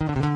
Mm-hmm.